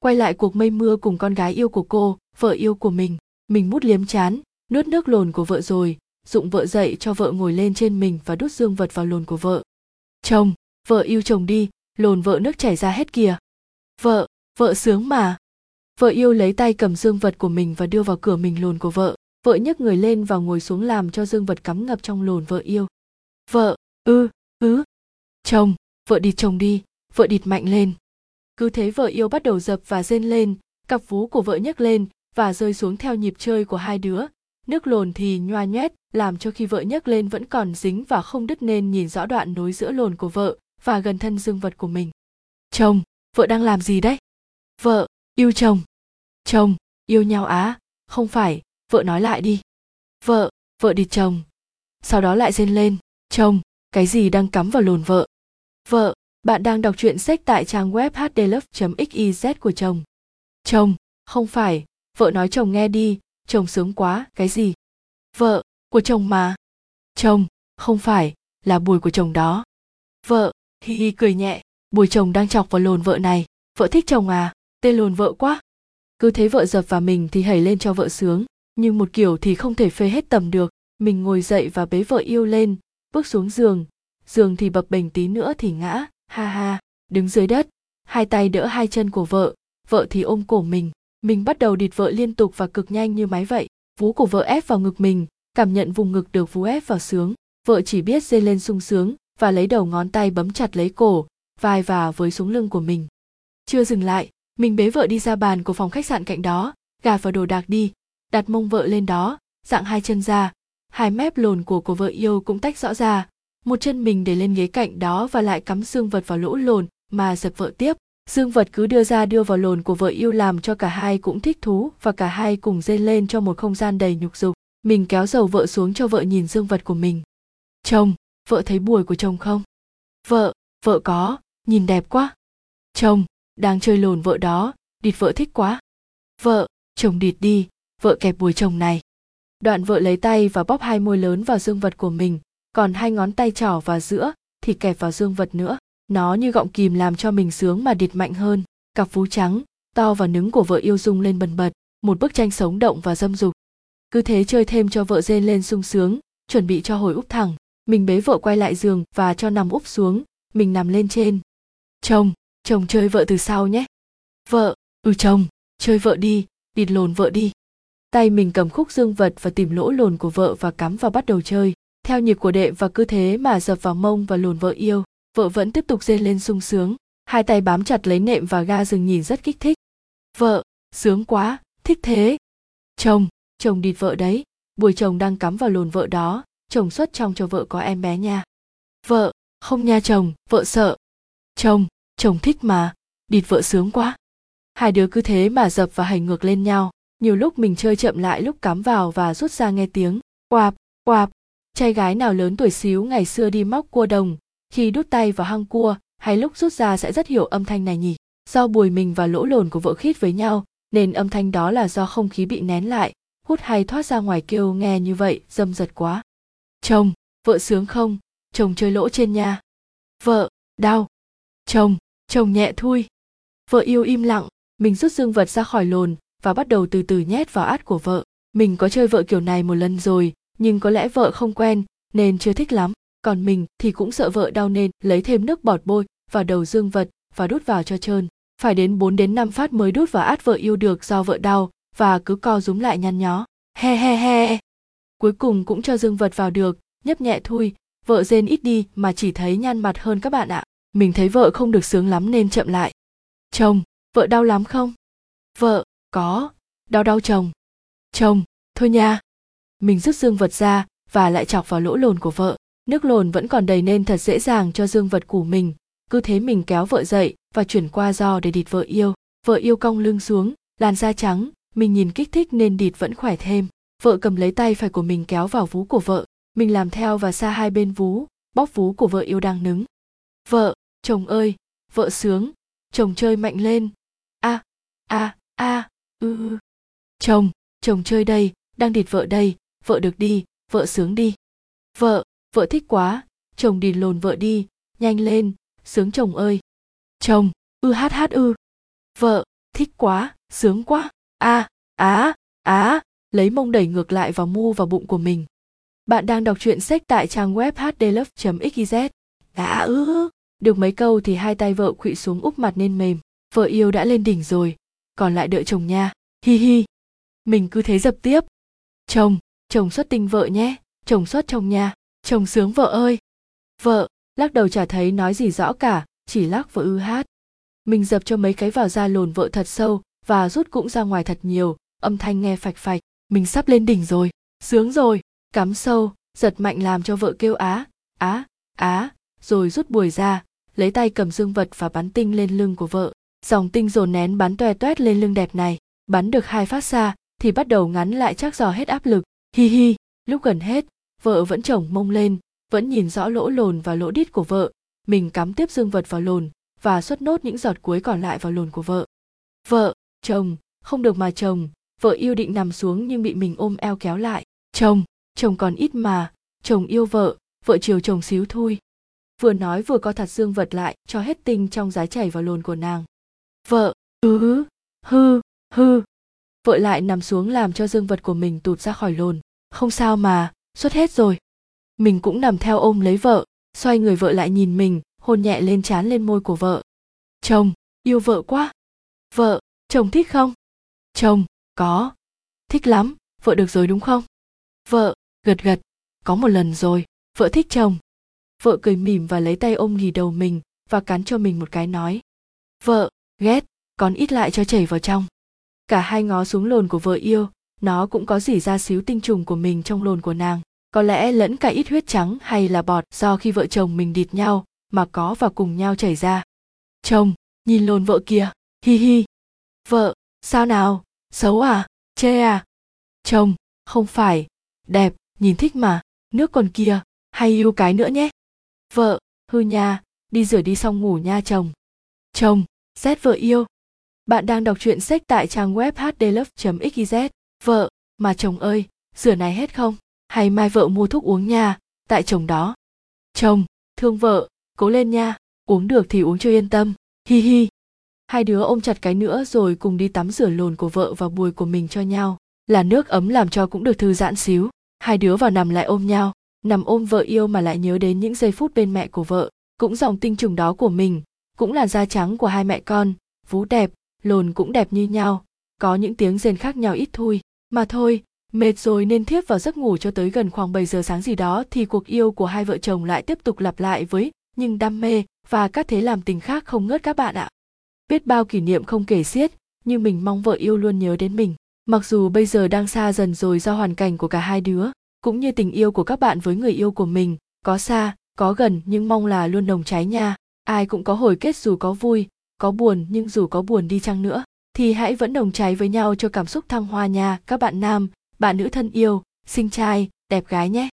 quay lại cuộc mây mưa cùng con gái yêu của cô, vợ yêu của mình. Mình mút liếm chán, nuốt nước lồn của vợ rồi, dụng vợ dậy cho vợ ngồi lên trên mình và đút dương vật vào lồn của vợ. Chồng, vợ yêu chồng đi, lồn vợ nước chảy ra hết kìa. Vợ vợ sướng mà. Vợ yêu lấy tay cầm dương vật của mình và đưa vào cửa mình lồn của vợ. Vợ nhấc người lên và ngồi xuống làm cho dương vật cắm ngập trong lồn vợ yêu. Vợ, ư, ứ. Chồng, vợ địt chồng đi, vợ địt mạnh lên cứ thế vợ yêu bắt đầu dập và rên lên, cặp vú của vợ nhấc lên và rơi xuống theo nhịp chơi của hai đứa. Nước lồn thì nhoa nhoét, làm cho khi vợ nhấc lên vẫn còn dính và không đứt nên nhìn rõ đoạn nối giữa lồn của vợ và gần thân dương vật của mình. Chồng, vợ đang làm gì đấy? Vợ, yêu chồng. Chồng, yêu nhau á, không phải, vợ nói lại đi. Vợ vợ địt chồng. Sau đó lại rên lên. Chồng, cái gì đang cắm vào lồn vợ? Vợ bạn đang đọc truyện sách tại trang web hdlove.xyz của chồng. Chồng, không phải. Vợ nói chồng nghe đi. Chồng sướng quá. Cái gì? Vợ của chồng mà. Chồng, không phải. Là bùi của chồng đó. Vợ, hi hi cười nhẹ. Bùi chồng đang chọc vào lồn vợ này. Vợ thích chồng à? Tên lồn vợ quá. Cứ thấy vợ dập vào mình thì hẩy lên cho vợ sướng. Nhưng một kiểu thì không thể phê hết tầm được. Mình ngồi dậy và bế vợ yêu lên. Bước xuống giường. Giường thì bập bềnh tí nữa thì ngã ha ha, đứng dưới đất, hai tay đỡ hai chân của vợ vợ thì ôm cổ mình mình bắt đầu địt vợ liên tục và cực nhanh như máy vậy. Vú của vợ ép vào ngực mình, cảm nhận vùng ngực được vú ép vào sướng. Vợ chỉ biết dê lên sung sướng và lấy đầu ngón tay bấm chặt lấy cổ, vai và với xuống lưng của mình. Chưa dừng lại, mình bế vợ đi ra bàn của phòng khách sạn cạnh đó gạt vào đồ đạc đi, đặt mông vợ lên đó, dạng hai chân ra. Hai mép lồn của của vợ yêu cũng tách rõ ra một chân mình để lên ghế cạnh đó và lại cắm xương vật vào lỗ lồn mà dập vợ tiếp. Dương vật cứ đưa ra đưa vào lồn của vợ yêu làm cho cả hai cũng thích thú và cả hai cùng dây lên cho một không gian đầy nhục dục. Mình kéo dầu vợ xuống cho vợ nhìn dương vật của mình. Chồng, vợ thấy bùi của chồng không? Vợ vợ có, nhìn đẹp quá. Chồng, đang chơi lồn vợ đó, địt vợ thích quá. Vợ, chồng địt đi, vợ kẹp bùi chồng này. Đoạn vợ lấy tay và bóp hai môi lớn vào dương vật của mình còn hai ngón tay trỏ vào giữa, thì kẹp vào dương vật nữa. Nó như gọng kìm làm cho mình sướng mà địt mạnh hơn. Cặp vú trắng, to và nứng của vợ yêu dung lên bần bật, một bức tranh sống động và dâm dục. Cứ thế chơi thêm cho vợ rên lên sung sướng, chuẩn bị cho hồi úp thẳng. Mình bế vợ quay lại giường và cho nằm úp xuống, mình nằm lên trên. Chồng chồng chơi vợ từ sau nhé. Vợ ừ chồng, chơi vợ đi, địt lồn vợ đi. Tay mình cầm khúc dương vật và tìm lỗ lồn của vợ và cắm vào bắt đầu chơi theo nhịp của đệ và cứ thế mà dập vào mông và lùn vợ yêu, vợ vẫn tiếp tục rên lên sung sướng. Hai tay bám chặt lấy nệm và ga rừng nhìn rất kích thích. Vợ, sướng quá, thích thế. Chồng chồng địt vợ đấy. Buổi chồng đang cắm vào lồn vợ đó, chồng xuất trong cho vợ có em bé nha. Vợ, không nha chồng, vợ sợ. Chồng chồng thích mà, địt vợ sướng quá. Hai đứa cứ thế mà dập và hành ngược lên nhau. Nhiều lúc mình chơi chậm lại lúc cắm vào và rút ra nghe tiếng. Quạp quạp trai gái nào lớn tuổi xíu ngày xưa đi móc cua đồng, khi đút tay vào hang cua, hay lúc rút ra sẽ rất hiểu âm thanh này nhỉ? Do bùi mình và lỗ lồn của vợ khít với nhau, nên âm thanh đó là do không khí bị nén lại, hút hay thoát ra ngoài kêu nghe như vậy, dâm giật quá. Chồng, vợ sướng không? Chồng chơi lỗ trên nhà. vợ, đau. Chồng chồng nhẹ thui. Vợ yêu im lặng, mình rút dương vật ra khỏi lồn và bắt đầu từ từ nhét vào át của vợ. Mình có chơi vợ kiểu này một lần rồi nhưng có lẽ vợ không quen, nên chưa thích lắm. Còn mình thì cũng sợ vợ đau nên lấy thêm nước bọt bôi vào đầu dương vật và đút vào cho trơn. Phải đến 4 đến 5 phát mới đút vào át vợ yêu được do vợ đau và cứ co rúm lại nhăn nhó. He he he. Cuối cùng cũng cho dương vật vào được, nhấp nhẹ thui. Vợ rên ít đi mà chỉ thấy nhăn mặt hơn các bạn ạ. Mình thấy vợ không được sướng lắm nên chậm lại. Chồng, vợ đau lắm không? Vợ, có. Đau đau chồng. Chồng, thôi nha mình rút dương vật ra và lại chọc vào lỗ lồn của vợ. Nước lồn vẫn còn đầy nên thật dễ dàng cho dương vật của mình. Cứ thế mình kéo vợ dậy và chuyển qua giò để địt vợ yêu. Vợ yêu cong lưng xuống, làn da trắng, mình nhìn kích thích nên địt vẫn khỏe thêm. Vợ cầm lấy tay phải của mình kéo vào vú của vợ. Mình làm theo và xa hai bên vú, bóp vú của vợ yêu đang nứng. Vợ, chồng ơi, vợ sướng. Chồng chơi mạnh lên. A a a ư. Chồng chồng chơi đây, đang địt vợ đây vợ được đi, vợ sướng đi. Vợ vợ thích quá, chồng đi lồn vợ đi, nhanh lên, sướng chồng ơi. Chồng, ư hát hát ư. Vợ, thích quá, sướng quá. A, á á, lấy mông đẩy ngược lại vào mu và bụng của mình. Bạn đang đọc truyện sách tại trang web hdlove xyz đã ư. Được mấy câu thì hai tay vợ khuỵu xuống úp mặt nên mềm. Vợ yêu đã lên đỉnh rồi, còn lại đợi chồng nha. Hi hi. Mình cứ thế dập tiếp. Chồng chồng xuất tinh vợ nhé, chồng xuất chồng nha chồng sướng vợ ơi. Vợ, lắc đầu chả thấy nói gì rõ cả, chỉ lắc vợ ư hát. Mình dập cho mấy cái vào da lồn vợ thật sâu và rút cũng ra ngoài thật nhiều, âm thanh nghe phạch phạch. Mình sắp lên đỉnh rồi, sướng rồi, cắm sâu, giật mạnh làm cho vợ kêu á á á, rồi rút bùi ra, lấy tay cầm dương vật và bắn tinh lên lưng của vợ. Dòng tinh dồn nén bắn toe toét lên lưng đẹp này, bắn được hai phát xa thì bắt đầu ngắn lại chắc dò hết áp lực hi hi, lúc gần hết, vợ vẫn chồng mông lên, vẫn nhìn rõ lỗ lồn và lỗ đít của vợ. Mình cắm tiếp dương vật vào lồn và xuất nốt những giọt cuối còn lại vào lồn của vợ. Vợ, chồng, không được mà chồng. Vợ yêu định nằm xuống nhưng bị mình ôm eo kéo lại. Chồng chồng còn ít mà. Chồng yêu vợ vợ chiều chồng xíu thôi. Vừa nói vừa co thật dương vật lại, cho hết tinh trong giá chảy vào lồn của nàng. Vợ ứ hứ, hư hư vợ lại nằm xuống làm cho dương vật của mình tụt ra khỏi lồn. Không sao mà xuất hết rồi. Mình cũng nằm theo ôm lấy vợ, xoay người vợ lại nhìn mình, hôn nhẹ lên trán lên môi của vợ. Chồng, yêu vợ quá. Vợ, chồng thích không? Chồng, có. Thích lắm, vợ được rồi đúng không? Vợ, gật gật. Có một lần rồi, vợ thích chồng. Vợ cười mỉm và lấy tay ôm ghì đầu mình và cắn cho mình một cái nói. Vợ, ghét, còn ít lại cho chảy vào trong cả hai ngó xuống lồn của vợ yêu, nó cũng có dỉ ra xíu tinh trùng của mình trong lồn của nàng. Có lẽ lẫn cả ít huyết trắng hay là bọt do khi vợ chồng mình địt nhau mà có và cùng nhau chảy ra. Chồng, nhìn lồn vợ kia hi hi. Vợ, sao nào? Xấu à? Chê à? Chồng, không phải. Đẹp, nhìn thích mà. Nước còn kia hay yêu cái nữa nhé. Vợ, hư nha, đi rửa đi xong ngủ nha chồng. Chồng rét vợ yêu bạn đang đọc truyện sách tại trang web hdlove xyz vợ, mà chồng ơi, rửa này hết không? Hay mai vợ mua thuốc uống nha, tại chồng đó. Chồng, thương vợ, cố lên nha, uống được thì uống cho yên tâm, hi hi. Hai đứa ôm chặt cái nữa rồi cùng đi tắm rửa lồn của vợ và bùi của mình cho nhau. Là nước ấm làm cho cũng được thư giãn xíu. Hai đứa vào nằm lại ôm nhau. Nằm ôm vợ yêu mà lại nhớ đến những giây phút bên mẹ của vợ. Cũng dòng tinh trùng đó của mình, cũng là da trắng của hai mẹ con. Vú đẹp lồn cũng đẹp như nhau có những tiếng rền khác nhau ít thôi mà thôi mệt rồi nên thiếp vào giấc ngủ cho tới gần khoảng 7 giờ sáng gì đó thì cuộc yêu của hai vợ chồng lại tiếp tục lặp lại với nhưng đam mê và các thế làm tình khác không ngớt các bạn ạ. Biết bao kỷ niệm không kể xiết, nhưng mình mong vợ yêu luôn nhớ đến mình. Mặc dù bây giờ đang xa dần rồi do hoàn cảnh của cả hai đứa, cũng như tình yêu của các bạn với người yêu của mình, có xa, có gần nhưng mong là luôn nồng cháy nha. Ai cũng có hồi kết dù có vui, có buồn nhưng dù có buồn đi chăng nữa, thì hãy vẫn đồng cháy với nhau cho cảm xúc thăng hoa nha các bạn nam, bạn nữ thân yêu, xinh trai, đẹp gái nhé.